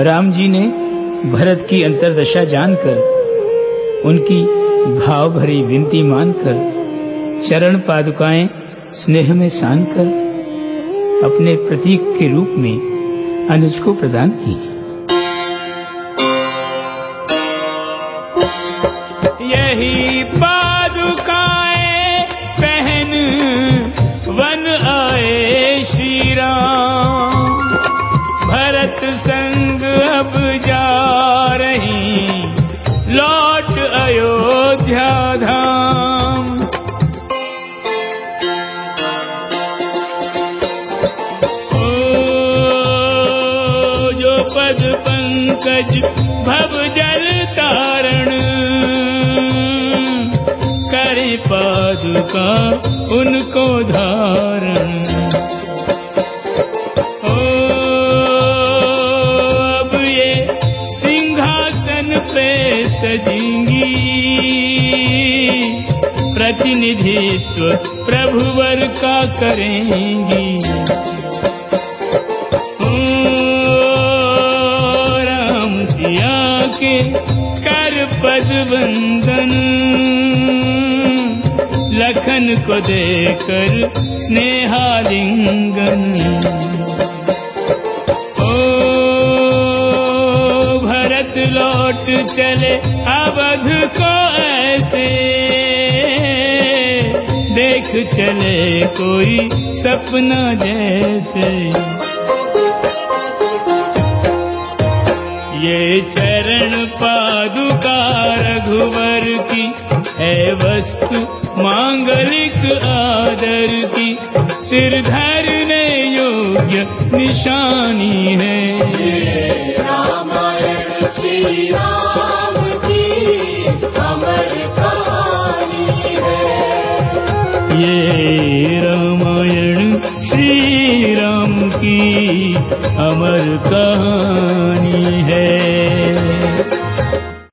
राम जी ने भरत की अंतरदशा जानकर, उनकी भाव भरी विनती मानकर, चरण पादुकाएँ स्नेह में सान कर अपने प्रतीक के रूप में अनुज को प्रदान की। संग अब जा रही। लौट अयोध्या धाम। ओ, जो पद पंकज भव जल तारण करे पादुका उनको धारण। सजेंगी। प्रतिनिधित्व प्रभुवर का करेंगी। राम सिया के कर पद वंदन। लखन को देकर स्नेहालिंगन। भरत लौट चले, अवध को ऐसे। देख चले कोई सपना जैसे। ये चरण पादुका रघुवर की है वस्तु, मांगलिक आदर की। सिर धरने योग्य निशानी है। रामायण ये रामायण श्री राम की अमर कहानी है।